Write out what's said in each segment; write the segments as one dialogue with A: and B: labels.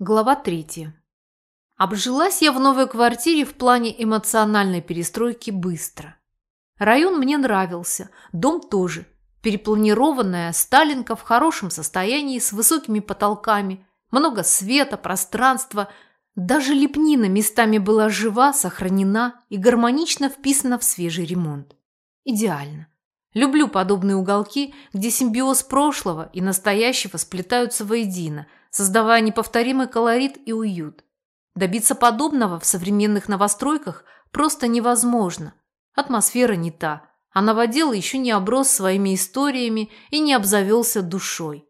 A: Глава третья. Обжилась я в новой квартире в плане эмоциональной перестройки быстро. Район мне нравился, дом тоже. Перепланированная Сталинка в хорошем состоянии, с высокими потолками, много света, пространства. Даже лепнина местами была жива, сохранена и гармонично вписана в свежий ремонт. Идеально. Люблю подобные уголки, где симбиоз прошлого и настоящего сплетаются воедино – создавая неповторимый колорит и уют. Добиться подобного в современных новостройках просто невозможно. Атмосфера не та, а новодел еще не оброс своими историями и не обзавелся душой.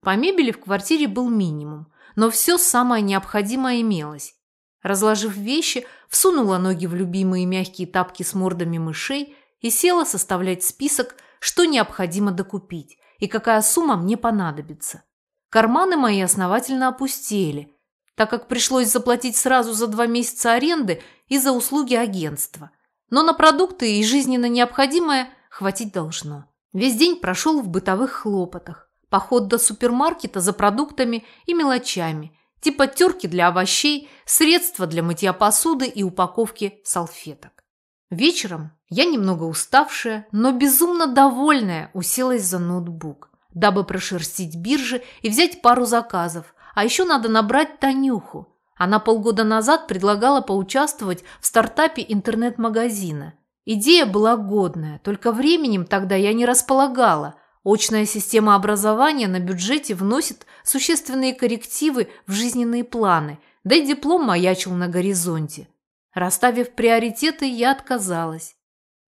A: По мебели в квартире был минимум, но все самое необходимое имелось. Разложив вещи, всунула ноги в любимые мягкие тапки с мордами мышей и села составлять список, что необходимо докупить и какая сумма мне понадобится. Карманы мои основательно опустели, так как пришлось заплатить сразу за два месяца аренды и за услуги агентства. Но на продукты и жизненно необходимое хватить должно. Весь день прошел в бытовых хлопотах. Поход до супермаркета за продуктами и мелочами, типа терки для овощей, средства для мытья посуды и упаковки салфеток. Вечером я немного уставшая, но безумно довольная уселась за ноутбук дабы прошерстить биржи и взять пару заказов. А еще надо набрать Танюху. Она полгода назад предлагала поучаствовать в стартапе интернет-магазина. Идея была годная, только временем тогда я не располагала. Очная система образования на бюджете вносит существенные коррективы в жизненные планы, да и диплом маячил на горизонте. Расставив приоритеты, я отказалась.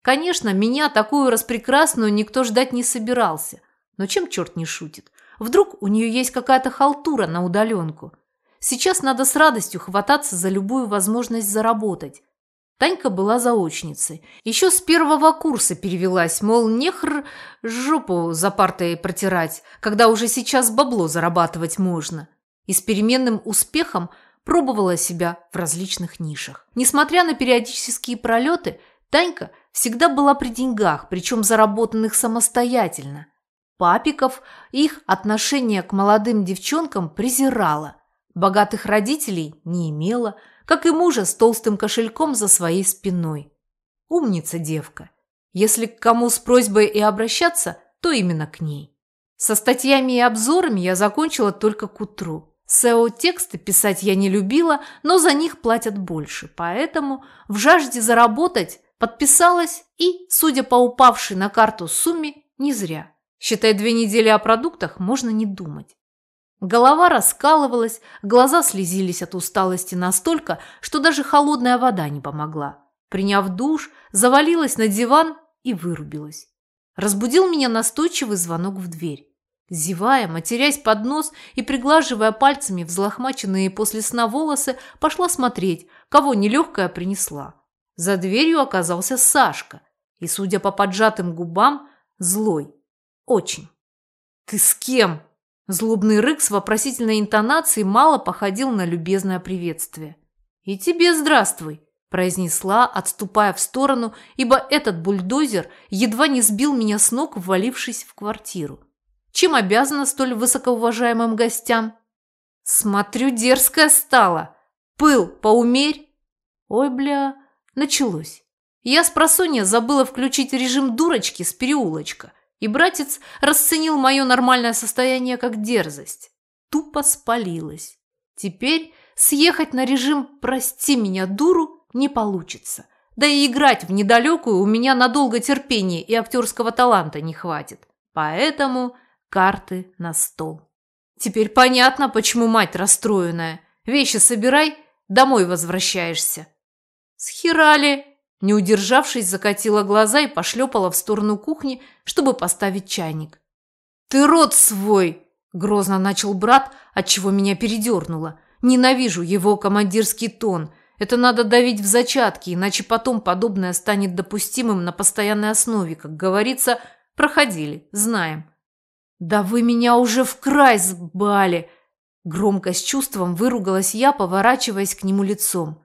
A: Конечно, меня, такую распрекрасную, никто ждать не собирался – но чем черт не шутит? Вдруг у нее есть какая-то халтура на удаленку? Сейчас надо с радостью хвататься за любую возможность заработать. Танька была заочницей. Еще с первого курса перевелась, мол, нехр жопу за партой протирать, когда уже сейчас бабло зарабатывать можно. И с переменным успехом пробовала себя в различных нишах. Несмотря на периодические пролеты, Танька всегда была при деньгах, причем заработанных самостоятельно папиков их отношение к молодым девчонкам презирала. Богатых родителей не имела, как и мужа с толстым кошельком за своей спиной. Умница девка. Если к кому с просьбой и обращаться, то именно к ней. Со статьями и обзорами я закончила только к утру. SEO-тексты писать я не любила, но за них платят больше, поэтому в жажде заработать подписалась и, судя по упавшей на карту сумме, не зря. Считай, две недели о продуктах можно не думать. Голова раскалывалась, глаза слезились от усталости настолько, что даже холодная вода не помогла. Приняв душ, завалилась на диван и вырубилась. Разбудил меня настойчивый звонок в дверь. Зевая, матерясь под нос и приглаживая пальцами взлохмаченные после сна волосы, пошла смотреть, кого нелегкая принесла. За дверью оказался Сашка и, судя по поджатым губам, злой. Очень. «Ты с кем?» Злобный рык с вопросительной интонацией мало походил на любезное приветствие. «И тебе здравствуй», – произнесла, отступая в сторону, ибо этот бульдозер едва не сбил меня с ног, ввалившись в квартиру. Чем обязана столь высокоуважаемым гостям? «Смотрю, дерзкая стала. Пыл, поумерь». «Ой, бля, началось». Я с просонья забыла включить режим дурочки с переулочка – и братец расценил мое нормальное состояние как дерзость. Тупо спалилась. Теперь съехать на режим «прости меня, дуру» не получится. Да и играть в недалекую у меня надолго терпения и актерского таланта не хватит. Поэтому карты на стол. Теперь понятно, почему мать расстроенная. Вещи собирай, домой возвращаешься. Схерали, не удержавшись, закатила глаза и пошлепала в сторону кухни, чтобы поставить чайник. «Ты рот свой!» – грозно начал брат, отчего меня передернуло. «Ненавижу его командирский тон. Это надо давить в зачатки, иначе потом подобное станет допустимым на постоянной основе. Как говорится, проходили, знаем». «Да вы меня уже в край сбали!» Громко с чувством выругалась я, поворачиваясь к нему лицом.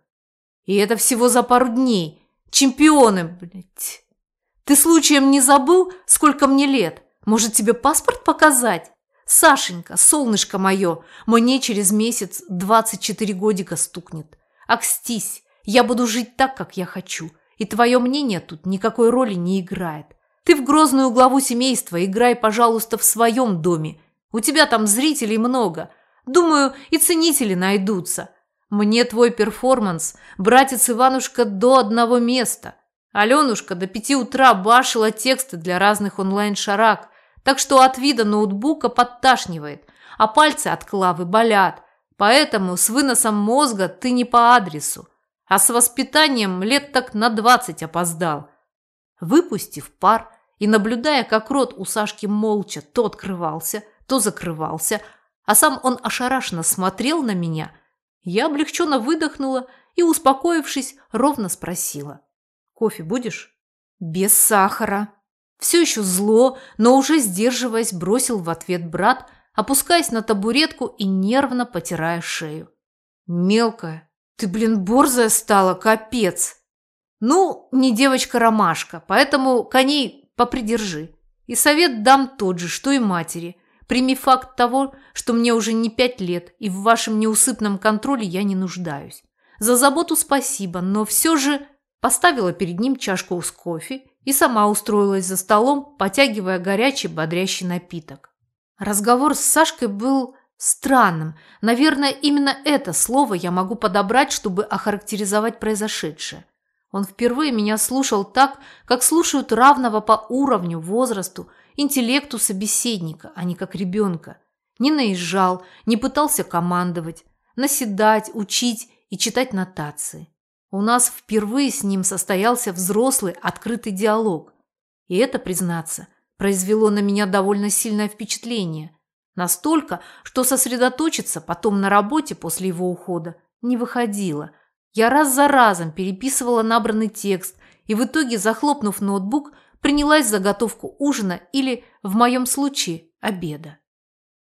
A: «И это всего за пару дней!» Чемпионы, блядь. Ты случаем не забыл, сколько мне лет? Может, тебе паспорт показать? Сашенька, солнышко мое, мне через месяц 24 годика стукнет. Акстись, я буду жить так, как я хочу, и твое мнение тут никакой роли не играет. Ты в грозную главу семейства играй, пожалуйста, в своем доме. У тебя там зрителей много. Думаю, и ценители найдутся. Мне твой перформанс, братец Иванушка, до одного места. Аленушка до пяти утра башила тексты для разных онлайн-шарак, так что от вида ноутбука подташнивает, а пальцы от клавы болят. Поэтому с выносом мозга ты не по адресу, а с воспитанием лет так на двадцать опоздал. Выпустив пар, и, наблюдая, как рот у Сашки молча то открывался, то закрывался, а сам он ошарашенно смотрел на меня, я облегченно выдохнула и, успокоившись, ровно спросила. «Кофе будешь?» «Без сахара». Все еще зло, но уже сдерживаясь, бросил в ответ брат, опускаясь на табуретку и нервно потирая шею. «Мелкая, ты, блин, борзая стала, капец!» «Ну, не девочка-ромашка, поэтому коней попридержи. И совет дам тот же, что и матери. Прими факт того, что мне уже не пять лет, и в вашем неусыпном контроле я не нуждаюсь. За заботу спасибо, но все же поставила перед ним чашку с кофе и сама устроилась за столом, потягивая горячий бодрящий напиток. Разговор с Сашкой был странным. Наверное, именно это слово я могу подобрать, чтобы охарактеризовать произошедшее. Он впервые меня слушал так, как слушают равного по уровню, возрасту, интеллекту собеседника, а не как ребенка. Не наезжал, не пытался командовать, наседать, учить и читать нотации. У нас впервые с ним состоялся взрослый открытый диалог. И это, признаться, произвело на меня довольно сильное впечатление. Настолько, что сосредоточиться потом на работе после его ухода не выходило – я раз за разом переписывала набранный текст и в итоге, захлопнув ноутбук, принялась за готовку ужина или, в моем случае, обеда.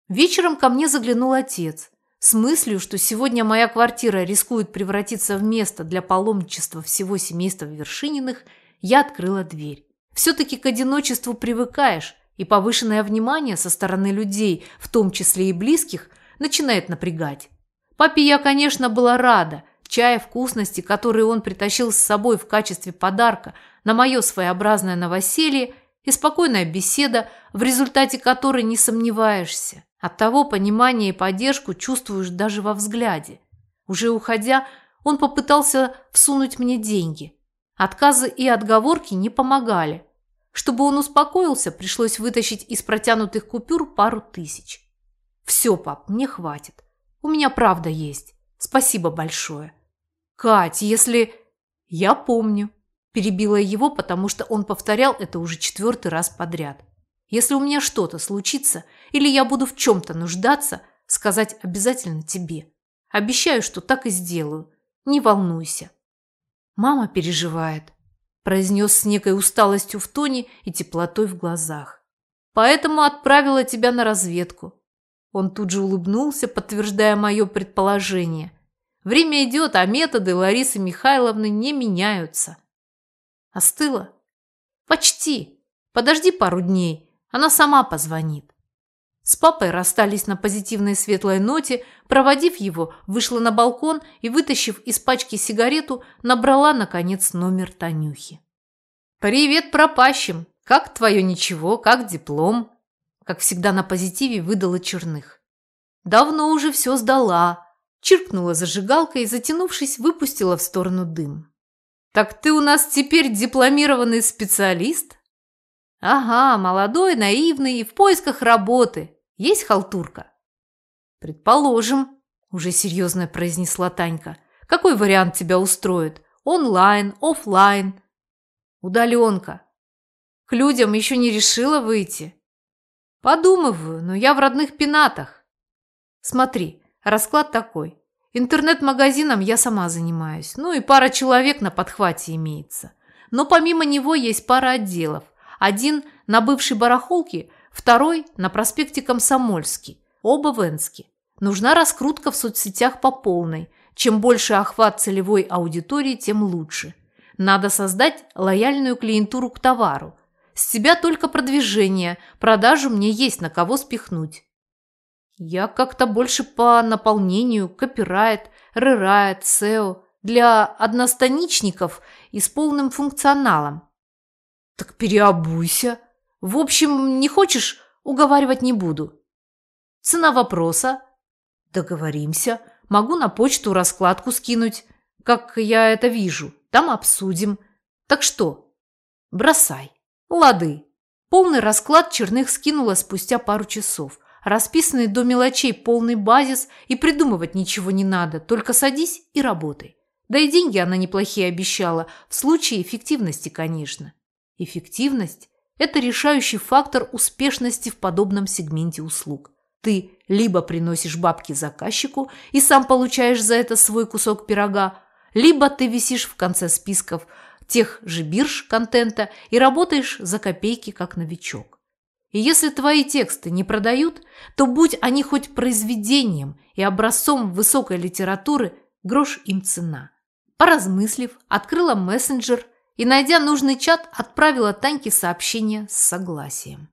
A: Вечером ко мне заглянул отец с мыслью, что сегодня моя квартира рискует превратиться в место для паломничества всего семейства Вершининых, я открыла дверь. Все-таки к одиночеству привыкаешь, и повышенное внимание со стороны людей, в том числе и близких, начинает напрягать. Папе я, конечно, была рада – чая, вкусности, которые он притащил с собой в качестве подарка на мое своеобразное новоселье и спокойная беседа, в результате которой не сомневаешься. От того понимания и поддержку чувствуешь даже во взгляде. Уже уходя, он попытался всунуть мне деньги. Отказы и отговорки не помогали. Чтобы он успокоился, пришлось вытащить из протянутых купюр пару тысяч. «Все, пап, мне хватит. У меня правда есть. Спасибо большое. Кать, если... Я помню. Перебила его, потому что он повторял это уже четвертый раз подряд. Если у меня что-то случится, или я буду в чем-то нуждаться, сказать обязательно тебе. Обещаю, что так и сделаю. Не волнуйся. Мама переживает, произнес с некой усталостью в тоне и теплотой в глазах. Поэтому отправила тебя на разведку. Он тут же улыбнулся, подтверждая мое предположение. Время идет, а методы Ларисы Михайловны не меняются. Остыла? Почти. Подожди пару дней, она сама позвонит. С папой расстались на позитивной светлой ноте, проводив его, вышла на балкон и, вытащив из пачки сигарету, набрала, наконец, номер Танюхи. «Привет пропащим! Как твое ничего? Как диплом?» Как всегда на позитиве выдала Черных. «Давно уже все сдала чиркнула зажигалкой и, затянувшись, выпустила в сторону дым. «Так ты у нас теперь дипломированный специалист?» «Ага, молодой, наивный и в поисках работы. Есть халтурка?» «Предположим», – уже серьезно произнесла Танька. «Какой вариант тебя устроит? Онлайн, офлайн?» «Удаленка. К людям еще не решила выйти?» «Подумываю, но я в родных пенатах. Смотри, Расклад такой. Интернет-магазином я сама занимаюсь. Ну и пара человек на подхвате имеется. Но помимо него есть пара отделов. Один на бывшей барахолке, второй на проспекте Комсомольский. Оба в Энске. Нужна раскрутка в соцсетях по полной. Чем больше охват целевой аудитории, тем лучше. Надо создать лояльную клиентуру к товару. С себя только продвижение, продажу мне есть на кого спихнуть. Я как-то больше по наполнению, копирайт, рерайт, SEO для одностаничников и с полным функционалом. Так переобуйся. В общем, не хочешь, уговаривать не буду. Цена вопроса? Договоримся. Могу на почту раскладку скинуть, как я это вижу. Там обсудим. Так что? Бросай. Лады. Полный расклад Черных скинула спустя пару часов. Расписанный до мелочей полный базис, и придумывать ничего не надо, только садись и работай. Да и деньги она неплохие обещала, в случае эффективности, конечно. Эффективность – это решающий фактор успешности в подобном сегменте услуг. Ты либо приносишь бабки заказчику и сам получаешь за это свой кусок пирога, либо ты висишь в конце списков тех же бирж контента и работаешь за копейки как новичок. И если твои тексты не продают, то будь они хоть произведением и образцом высокой литературы, грош им цена. Поразмыслив, открыла мессенджер и, найдя нужный чат, отправила Таньке сообщение с согласием.